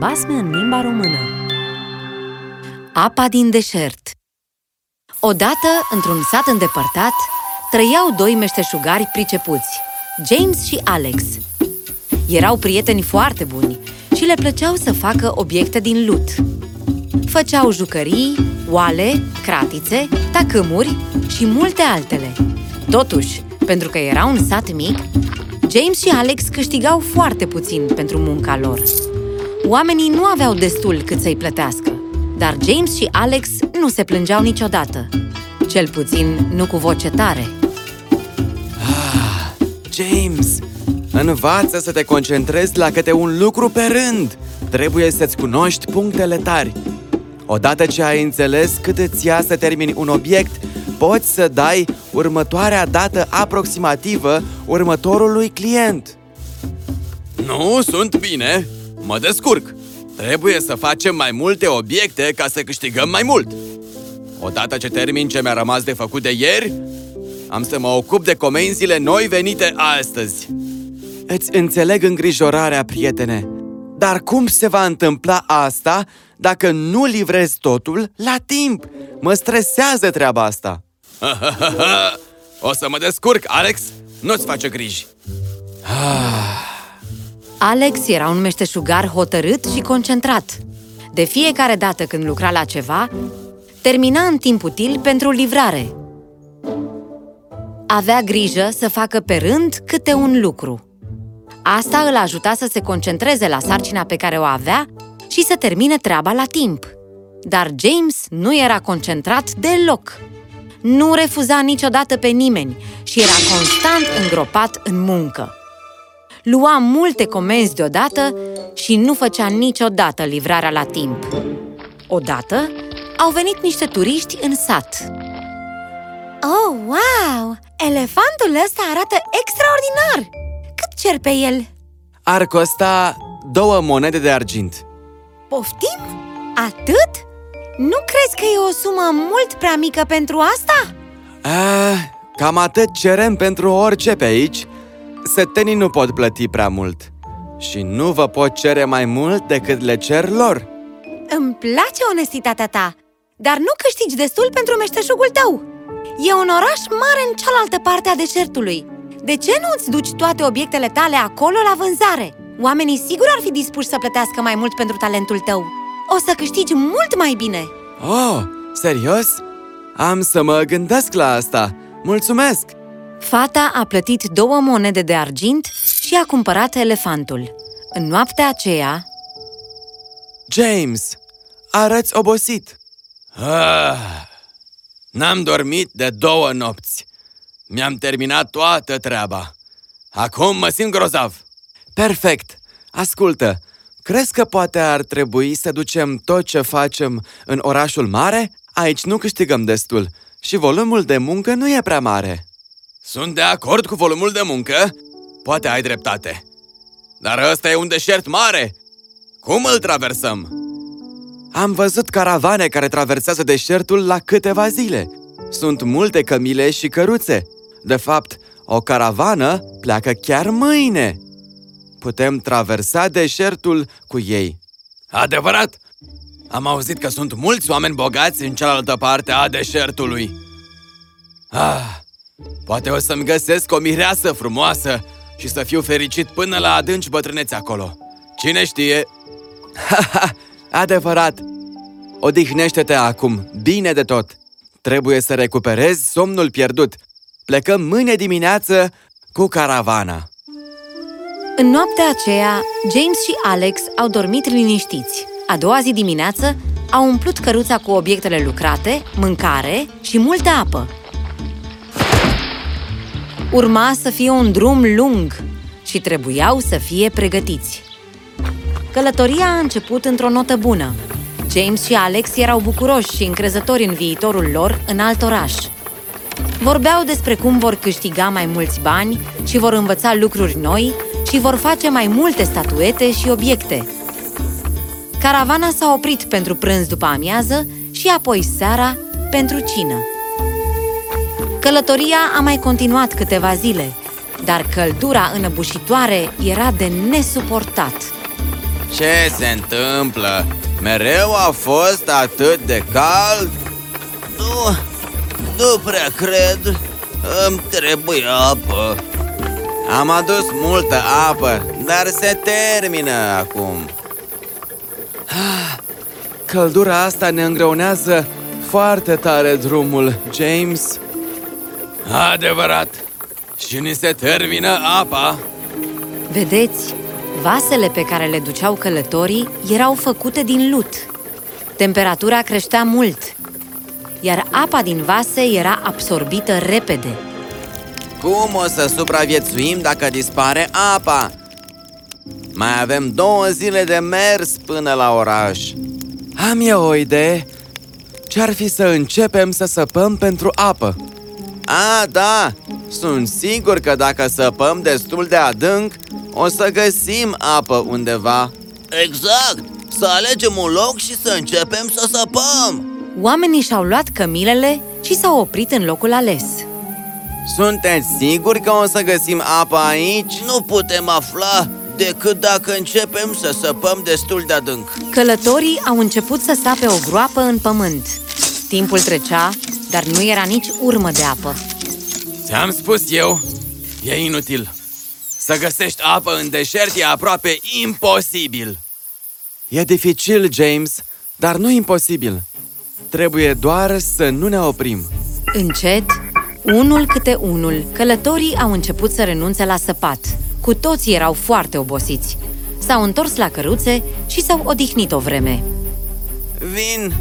basme în limba română Apa din deșert Odată, într-un sat îndepărtat, trăiau doi meșteșugari pricepuți, James și Alex. Erau prieteni foarte buni și le plăceau să facă obiecte din lut. Făceau jucării, oale, cratițe, tacâmuri și multe altele. Totuși, pentru că era un sat mic, James și Alex câștigau foarte puțin pentru munca lor. Oamenii nu aveau destul cât să-i plătească, dar James și Alex nu se plângeau niciodată. Cel puțin nu cu voce tare. Ah, James, învață să te concentrezi la câte un lucru pe rând. Trebuie să-ți cunoști punctele tari. Odată ce ai înțeles cât îți ia să termini un obiect, poți să dai următoarea dată aproximativă următorului client. Nu, sunt bine! Mă descurc! Trebuie să facem mai multe obiecte ca să câștigăm mai mult! Odată ce termin ce mi-a rămas de făcut de ieri, am să mă ocup de comenzile noi venite astăzi. Îți înțeleg îngrijorarea, prietene, dar cum se va întâmpla asta dacă nu livrezi totul la timp? Mă stresează treaba asta! o să mă descurc, Alex! Nu-ți face griji! Alex era un meșteșugar hotărât și concentrat. De fiecare dată când lucra la ceva, termina în timp util pentru livrare. Avea grijă să facă pe rând câte un lucru. Asta îl ajuta să se concentreze la sarcina pe care o avea și să termine treaba la timp. Dar James nu era concentrat deloc. Nu refuza niciodată pe nimeni și era constant îngropat în muncă. Lua multe comenzi deodată și nu făcea niciodată livrarea la timp. Odată, au venit niște turiști în sat. Oh, wow! Elefantul ăsta arată extraordinar! Cât cer pe el? Ar costa două monede de argint. Poftim? Atât? Nu crezi că e o sumă mult prea mică pentru asta? A, cam atât cerem pentru orice pe aici. Sătenii nu pot plăti prea mult. Și nu vă pot cere mai mult decât le cer lor. Îmi place onestitatea ta, dar nu câștigi destul pentru meșteșugul tău. E un oraș mare în cealaltă parte a deșertului. De ce nu îți duci toate obiectele tale acolo la vânzare? Oamenii sigur ar fi dispuși să plătească mai mult pentru talentul tău. O să câștigi mult mai bine! Oh, serios? Am să mă gândesc la asta! Mulțumesc! Fata a plătit două monede de argint și a cumpărat elefantul. În noaptea aceea... James, arăți obosit! Ah, N-am dormit de două nopți. Mi-am terminat toată treaba. Acum mă simt grozav. Perfect! Ascultă, crezi că poate ar trebui să ducem tot ce facem în orașul mare? Aici nu câștigăm destul și volumul de muncă nu e prea mare. Sunt de acord cu volumul de muncă. Poate ai dreptate. Dar ăsta e un deșert mare. Cum îl traversăm? Am văzut caravane care traversează deșertul la câteva zile. Sunt multe cămile și căruțe. De fapt, o caravană pleacă chiar mâine. Putem traversa deșertul cu ei. Adevărat! Am auzit că sunt mulți oameni bogați în cealaltă parte a deșertului. Ah, poate o să-mi găsesc o mireasă frumoasă și să fiu fericit până la adânci bătrâneți acolo. Cine știe? Adevărat! Odihnește-te acum, bine de tot! Trebuie să recuperezi somnul pierdut. Plecăm mâine dimineață cu caravana. În noaptea aceea, James și Alex au dormit liniștiți. A doua zi dimineață, au umplut căruța cu obiectele lucrate, mâncare și multă apă. Urma să fie un drum lung și trebuiau să fie pregătiți. Călătoria a început într-o notă bună. James și Alex erau bucuroși și încrezători în viitorul lor în alt oraș. Vorbeau despre cum vor câștiga mai mulți bani și vor învăța lucruri noi și vor face mai multe statuete și obiecte. Caravana s-a oprit pentru prânz după amiază și apoi seara pentru cină. Călătoria a mai continuat câteva zile, dar căldura înăbușitoare era de nesuportat. Ce se întâmplă? Mereu a fost atât de cald? Nu, nu prea cred. Îmi trebuie apă. Am adus multă apă, dar se termină acum. Căldura asta ne îngreunează foarte tare drumul, James. Adevărat. Și ni se termină apa. Vedeți, vasele pe care le duceau călătorii erau făcute din lut. Temperatura creștea mult, iar apa din vase era absorbită repede. Cum o să supraviețuim dacă dispare apa? Mai avem două zile de mers până la oraș. Am eu o idee. Ce-ar fi să începem să săpăm pentru apă? A, da! Sunt sigur că dacă săpăm destul de adânc, o să găsim apă undeva. Exact! Să alegem un loc și să începem să săpăm! Oamenii și-au luat cămilele și s-au oprit în locul ales. Sunteți siguri că o să găsim apă aici? Nu putem afla decât dacă începem să săpăm destul de adânc. Călătorii au început să sape o groapă în pământ. Timpul trecea, dar nu era nici urmă de apă. Ți-am spus eu, e inutil. Să găsești apă în deșert e aproape imposibil. E dificil, James, dar nu imposibil. Trebuie doar să nu ne oprim. Încet, unul câte unul, călătorii au început să renunțe la săpat. Cu toții erau foarte obosiți. S-au întors la căruțe și s-au odihnit o vreme. Vin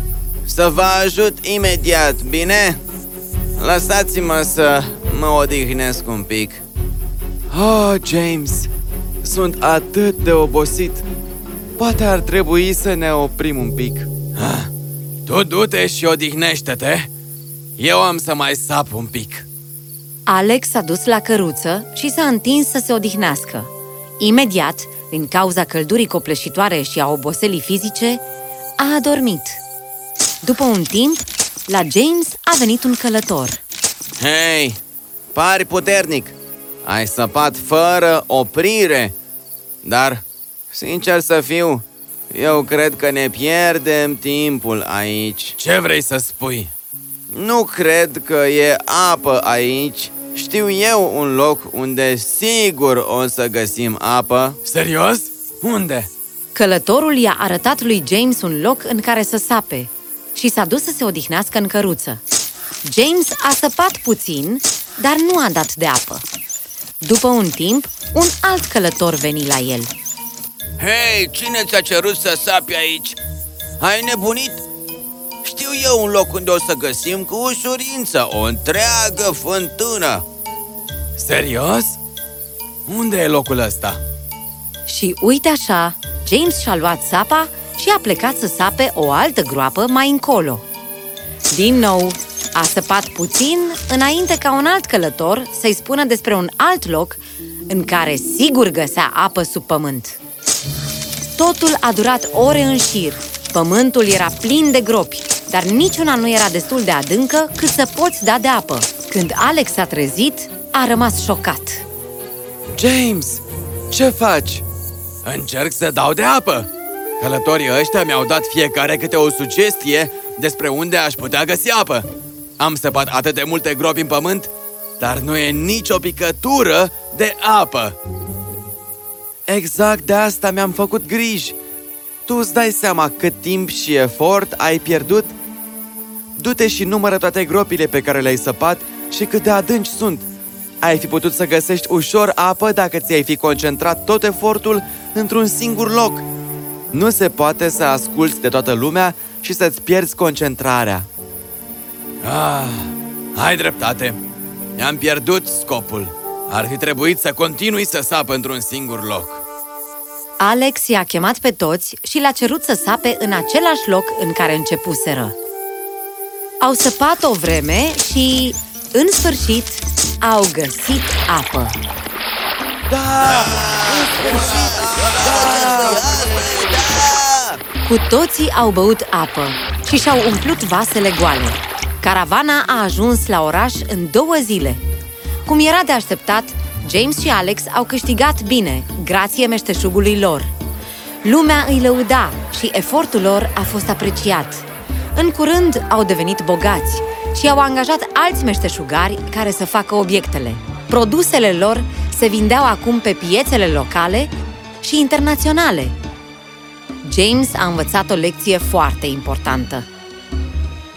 să vă ajut imediat, bine? Lăsați-mă să mă odihnesc un pic. Oh, James, sunt atât de obosit. Poate ar trebui să ne oprim un pic. Ah, tu du-te și odihnește-te. Eu am să mai sap un pic. Alex s-a dus la căruță și s-a întins să se odihnească. Imediat, din cauza căldurii copleșitoare și a oboselii fizice, a adormit. După un timp, la James a venit un călător. Hei, pari puternic! Ai săpat fără oprire! Dar, sincer să fiu, eu cred că ne pierdem timpul aici. Ce vrei să spui? Nu cred că e apă aici. Știu eu un loc unde sigur o să găsim apă. Serios? Unde? Călătorul i-a arătat lui James un loc în care să sape și s-a dus să se odihnească în căruță. James a săpat puțin, dar nu a dat de apă. După un timp, un alt călător veni la el. Hei, cine ți-a cerut să sapi aici? Ai nebunit? Știu eu un loc unde o să găsim cu ușurință o întreagă fântână. Serios? Unde e locul ăsta? Și uite așa, James și-a luat sapa și a plecat să sape o altă groapă mai încolo. Din nou, a săpat puțin înainte ca un alt călător să-i spună despre un alt loc în care sigur găsea apă sub pământ. Totul a durat ore în șir. Pământul era plin de gropi, dar niciuna nu era destul de adâncă cât să poți da de apă. Când Alex s-a trezit, a rămas șocat. James, ce faci? Încerc să dau de apă. Călătorii ăștia mi-au dat fiecare câte o sugestie despre unde aș putea găsi apă. Am săpat atât de multe gropi în pământ, dar nu e nicio picătură de apă. Exact de asta mi-am făcut griji. Tu îți dai seama cât timp și efort ai pierdut? Du-te și numără toate gropile pe care le-ai săpat și cât de adânci sunt. Ai fi putut să găsești ușor apă dacă ți-ai fi concentrat tot efortul într-un singur loc. Nu se poate să asculți de toată lumea și să-ți pierzi concentrarea. Ah, ai dreptate. Mi-am pierdut scopul. Ar fi trebuit să continui să sap într-un singur loc. Alex i-a chemat pe toți și le-a cerut să sape în același loc în care începuseră. Au săpat o vreme și, în sfârșit, au găsit apă. Da! În sfârșit! Da! Cu toții au băut apă și și-au umplut vasele goale. Caravana a ajuns la oraș în două zile. Cum era de așteptat, James și Alex au câștigat bine, grație meșteșugului lor. Lumea îi lăuda și efortul lor a fost apreciat. În curând au devenit bogați și au angajat alți meșteșugari care să facă obiectele. Produsele lor se vindeau acum pe piețele locale și internaționale. James a învățat o lecție foarte importantă.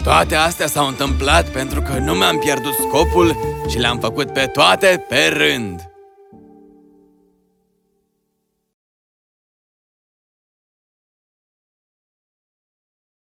Toate astea s-au întâmplat pentru că nu mi-am pierdut scopul și le-am făcut pe toate pe rând.